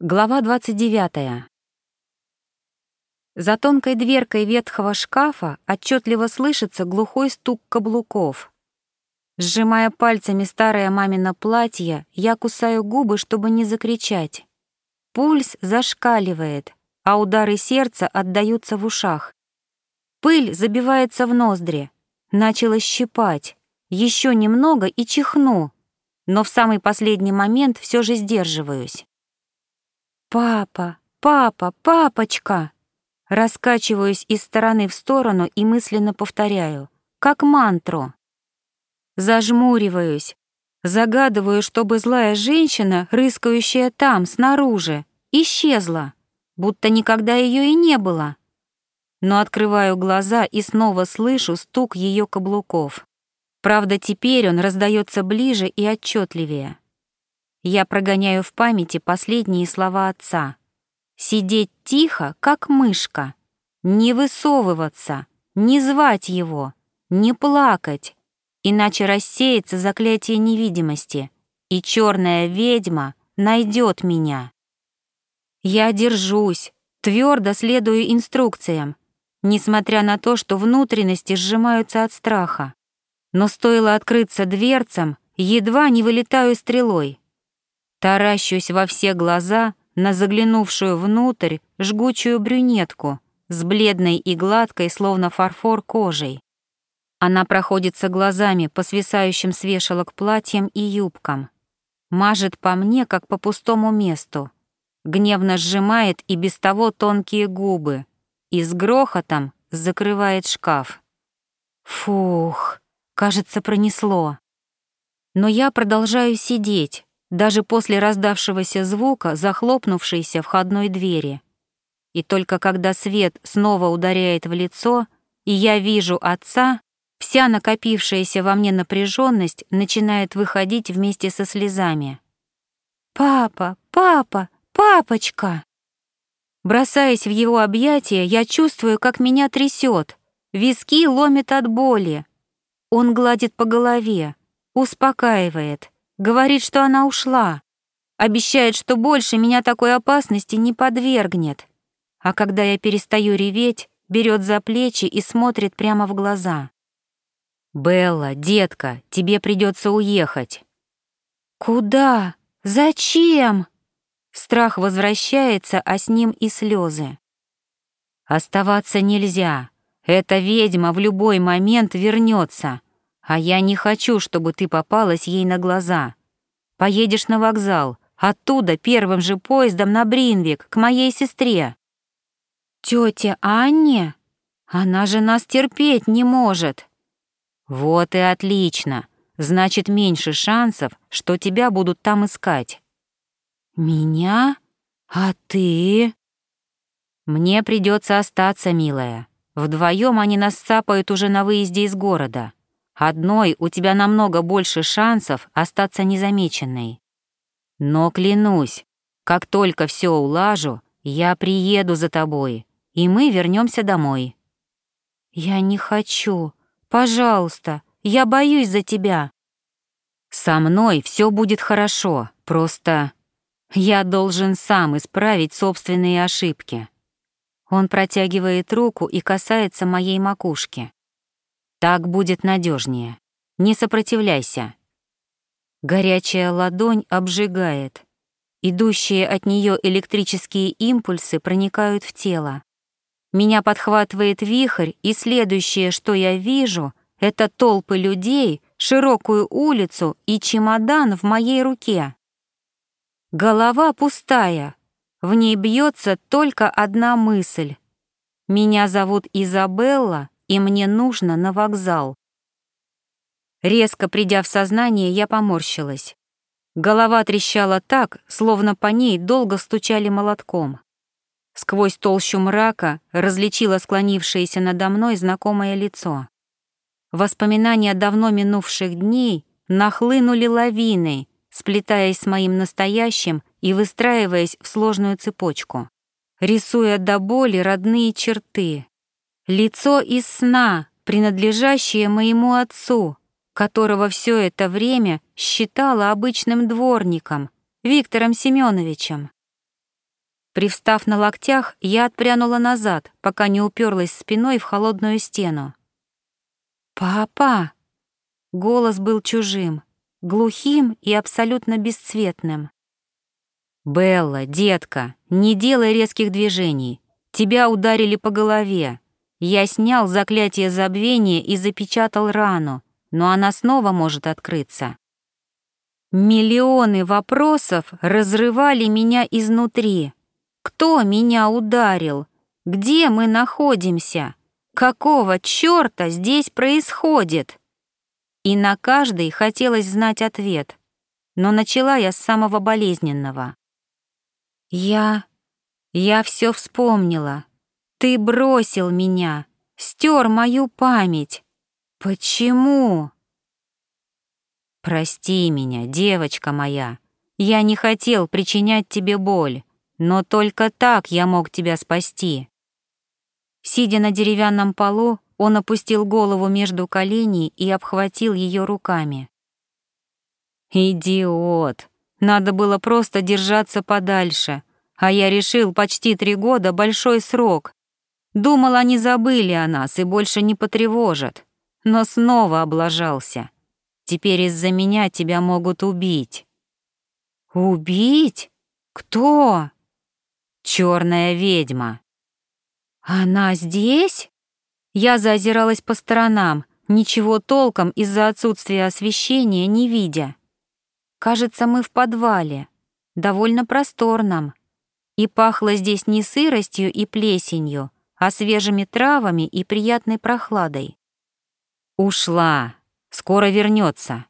Глава 29. За тонкой дверкой ветхого шкафа отчетливо слышится глухой стук каблуков. Сжимая пальцами старое мамино платье, я кусаю губы, чтобы не закричать. Пульс зашкаливает, а удары сердца отдаются в ушах. Пыль забивается в ноздри. Начала щипать. Еще немного и чихну. Но в самый последний момент все же сдерживаюсь. «Папа, папа, папочка!» Раскачиваюсь из стороны в сторону и мысленно повторяю, как мантру. Зажмуриваюсь, загадываю, чтобы злая женщина, рыскающая там, снаружи, исчезла, будто никогда ее и не было. Но открываю глаза и снова слышу стук ее каблуков. Правда, теперь он раздается ближе и отчетливее. Я прогоняю в памяти последние слова отца. Сидеть тихо, как мышка. Не высовываться, не звать его, не плакать, иначе рассеется заклятие невидимости, и черная ведьма найдет меня. Я держусь, твердо следую инструкциям, несмотря на то, что внутренности сжимаются от страха. Но стоило открыться дверцам, едва не вылетаю стрелой. Таращусь во все глаза на заглянувшую внутрь жгучую брюнетку с бледной и гладкой, словно фарфор, кожей. Она проходится глазами по свисающим с вешалок платьям и юбкам. Мажет по мне, как по пустому месту. Гневно сжимает и без того тонкие губы. И с грохотом закрывает шкаф. Фух, кажется, пронесло. Но я продолжаю сидеть, даже после раздавшегося звука захлопнувшейся входной двери. И только когда свет снова ударяет в лицо, и я вижу отца, вся накопившаяся во мне напряженность начинает выходить вместе со слезами. «Папа, папа, папочка!» Бросаясь в его объятия, я чувствую, как меня трясет, виски ломит от боли. Он гладит по голове, успокаивает — Говорит, что она ушла. Обещает, что больше меня такой опасности не подвергнет. А когда я перестаю реветь, берет за плечи и смотрит прямо в глаза. «Белла, детка, тебе придется уехать». «Куда? Зачем?» Страх возвращается, а с ним и слезы. «Оставаться нельзя. Эта ведьма в любой момент вернется. А я не хочу, чтобы ты попалась ей на глаза. Поедешь на вокзал, оттуда первым же поездом на Бринвик, к моей сестре. Тёте Анне? Она же нас терпеть не может. Вот и отлично. Значит, меньше шансов, что тебя будут там искать. Меня? А ты? Мне придется остаться, милая. Вдвоем они нас цапают уже на выезде из города. Одной у тебя намного больше шансов остаться незамеченной. Но клянусь, как только все улажу, я приеду за тобой, и мы вернемся домой. Я не хочу. Пожалуйста, я боюсь за тебя. Со мной все будет хорошо, просто я должен сам исправить собственные ошибки. Он протягивает руку и касается моей макушки. Так будет надежнее. Не сопротивляйся. Горячая ладонь обжигает. Идущие от нее электрические импульсы проникают в тело. Меня подхватывает вихрь, и следующее, что я вижу, это толпы людей, широкую улицу и чемодан в моей руке. Голова пустая, в ней бьется только одна мысль. Меня зовут Изабелла, и мне нужно на вокзал. Резко придя в сознание, я поморщилась. Голова трещала так, словно по ней долго стучали молотком. Сквозь толщу мрака различила склонившееся надо мной знакомое лицо. Воспоминания давно минувших дней нахлынули лавиной, сплетаясь с моим настоящим и выстраиваясь в сложную цепочку, рисуя до боли родные черты, Лицо из сна, принадлежащее моему отцу, которого все это время считала обычным дворником, Виктором Семеновичем. Привстав на локтях, я отпрянула назад, пока не уперлась спиной в холодную стену. «Папа!» Голос был чужим, глухим и абсолютно бесцветным. «Белла, детка, не делай резких движений. Тебя ударили по голове. Я снял заклятие забвения и запечатал рану, но она снова может открыться». Миллионы вопросов разрывали меня изнутри. Кто меня ударил? Где мы находимся? Какого чёрта здесь происходит? И на каждый хотелось знать ответ, но начала я с самого болезненного. Я... я все вспомнила. Ты бросил меня, стер мою память. Почему? Прости меня, девочка моя. Я не хотел причинять тебе боль. Но только так я мог тебя спасти. Сидя на деревянном полу, он опустил голову между коленей и обхватил ее руками. «Идиот! Надо было просто держаться подальше, а я решил почти три года большой срок. Думал, они забыли о нас и больше не потревожат, но снова облажался. Теперь из-за меня тебя могут убить». «Убить? Кто?» Черная ведьма. Она здесь? Я заозиралась по сторонам, ничего толком из-за отсутствия освещения не видя. Кажется, мы в подвале, довольно просторном. И пахло здесь не сыростью и плесенью, а свежими травами и приятной прохладой. «Ушла. Скоро вернется.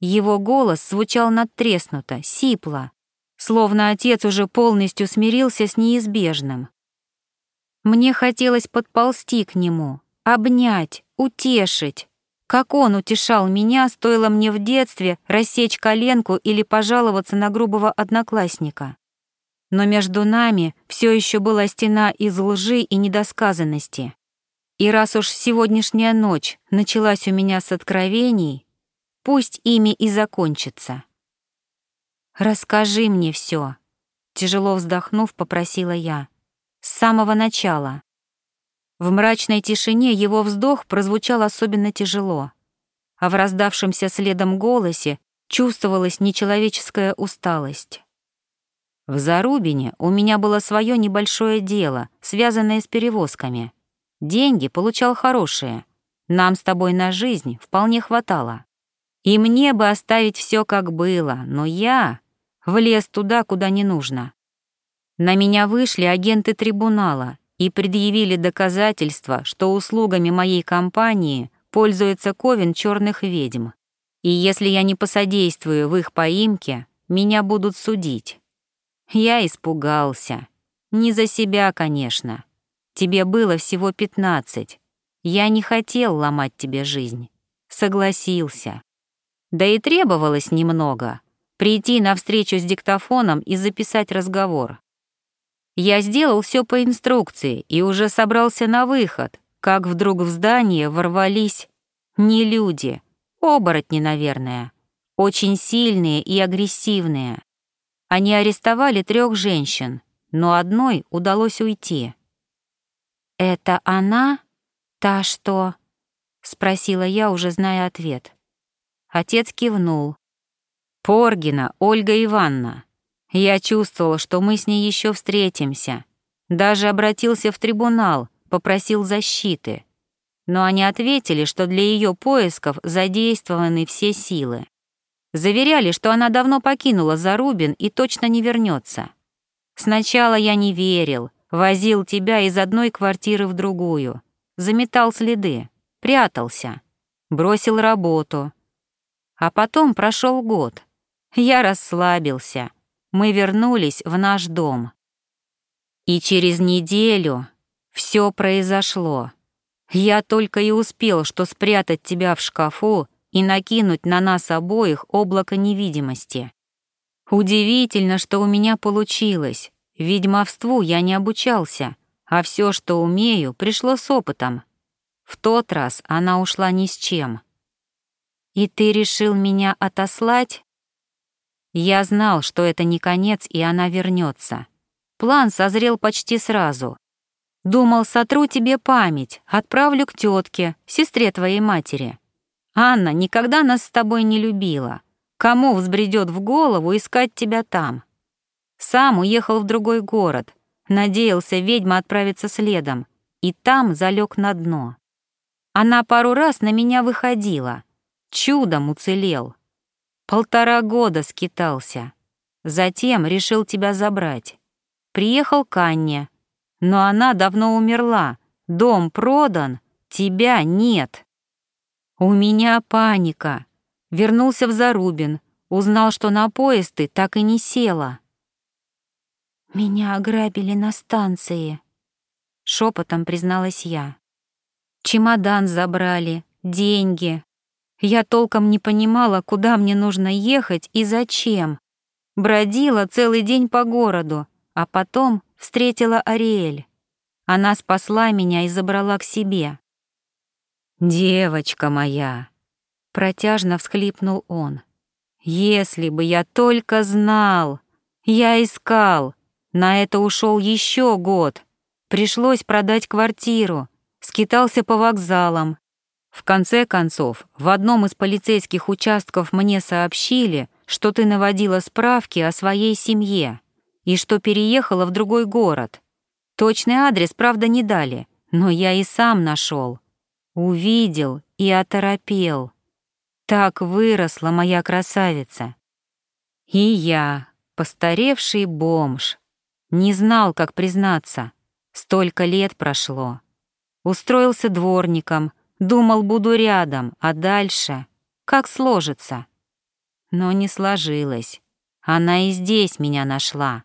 Его голос звучал надтреснуто, сипло словно отец уже полностью смирился с неизбежным. Мне хотелось подползти к нему, обнять, утешить, как он утешал меня, стоило мне в детстве рассечь коленку или пожаловаться на грубого одноклассника. Но между нами все еще была стена из лжи и недосказанности. И раз уж сегодняшняя ночь началась у меня с откровений, пусть ими и закончится. «Расскажи мне все», — тяжело вздохнув, попросила я. «С самого начала». В мрачной тишине его вздох прозвучал особенно тяжело, а в раздавшемся следом голосе чувствовалась нечеловеческая усталость. В Зарубине у меня было свое небольшое дело, связанное с перевозками. Деньги получал хорошие. Нам с тобой на жизнь вполне хватало. И мне бы оставить все как было, но я влез туда, куда не нужно. На меня вышли агенты трибунала и предъявили доказательства, что услугами моей компании пользуется ковен черных ведьм. И если я не посодействую в их поимке, меня будут судить. Я испугался. Не за себя, конечно. Тебе было всего пятнадцать. Я не хотел ломать тебе жизнь. Согласился. Да и требовалось немного — прийти на встречу с диктофоном и записать разговор. Я сделал все по инструкции и уже собрался на выход, как вдруг в здание ворвались не люди, оборотни, наверное, очень сильные и агрессивные. Они арестовали трех женщин, но одной удалось уйти. «Это она? Та, что...» — спросила я, уже зная ответ. Отец кивнул, Поргина Ольга Ивановна. Я чувствовал, что мы с ней еще встретимся. Даже обратился в трибунал, попросил защиты. Но они ответили, что для ее поисков задействованы все силы. Заверяли, что она давно покинула Зарубин и точно не вернется. Сначала я не верил, возил тебя из одной квартиры в другую, заметал следы, прятался, бросил работу. А потом прошел год. Я расслабился. Мы вернулись в наш дом. И через неделю все произошло. Я только и успел, что спрятать тебя в шкафу и накинуть на нас обоих облако невидимости. Удивительно, что у меня получилось. Ведьмовству я не обучался, а все, что умею, пришло с опытом. В тот раз она ушла ни с чем. «И ты решил меня отослать?» Я знал, что это не конец, и она вернется. План созрел почти сразу. Думал, сотру тебе память, отправлю к тетке, сестре твоей матери. Анна никогда нас с тобой не любила. Кому взбредет в голову искать тебя там? Сам уехал в другой город, надеялся ведьма отправиться следом, и там залег на дно. Она пару раз на меня выходила, чудом уцелел. Полтора года скитался. Затем решил тебя забрать. Приехал к Анне, но она давно умерла, дом продан, тебя нет. У меня паника. Вернулся в Зарубин, узнал, что на поезд ты так и не села. Меня ограбили на станции, шепотом призналась я. Чемодан забрали, деньги. Я толком не понимала, куда мне нужно ехать и зачем. Бродила целый день по городу, а потом встретила Ариэль. Она спасла меня и забрала к себе. «Девочка моя!» — протяжно всхлипнул он. «Если бы я только знал! Я искал! На это ушел еще год. Пришлось продать квартиру, скитался по вокзалам. В конце концов, в одном из полицейских участков мне сообщили, что ты наводила справки о своей семье и что переехала в другой город. Точный адрес, правда, не дали, но я и сам нашел. Увидел и оторопел. Так выросла моя красавица. И я, постаревший бомж, не знал, как признаться. Столько лет прошло. Устроился дворником, думал, буду рядом, а дальше как сложится. Но не сложилось. Она и здесь меня нашла.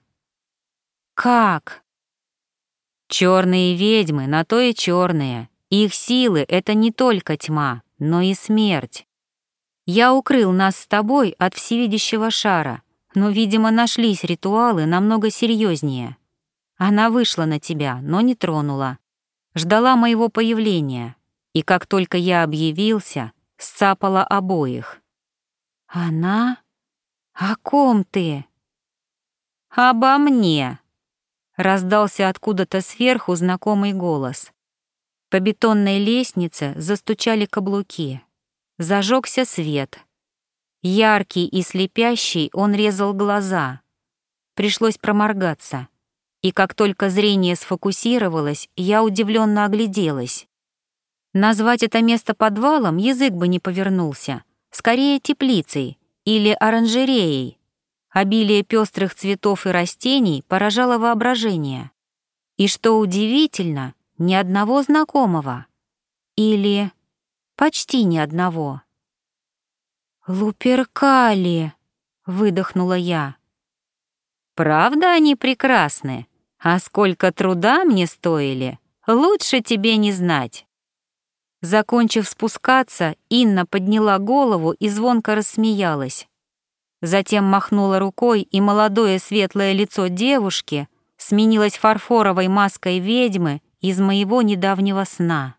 Как? Черные ведьмы на то и черные. Их силы — это не только тьма, но и смерть. Я укрыл нас с тобой от всевидящего шара, но, видимо, нашлись ритуалы намного серьезнее. Она вышла на тебя, но не тронула. Ждала моего появления, и как только я объявился, сцапала обоих. Она? О ком ты? Обо мне, Раздался откуда-то сверху знакомый голос. По бетонной лестнице застучали каблуки. Зажегся свет. Яркий и слепящий он резал глаза. Пришлось проморгаться. И как только зрение сфокусировалось, я удивленно огляделась. Назвать это место подвалом язык бы не повернулся. Скорее теплицей или оранжереей. Обилие пестрых цветов и растений поражало воображение. И что удивительно, ни одного знакомого. Или почти ни одного. «Луперкали!» — выдохнула я. «Правда они прекрасны? А сколько труда мне стоили? Лучше тебе не знать!» Закончив спускаться, Инна подняла голову и звонко рассмеялась. Затем махнула рукой, и молодое светлое лицо девушки сменилось фарфоровой маской ведьмы из моего недавнего сна.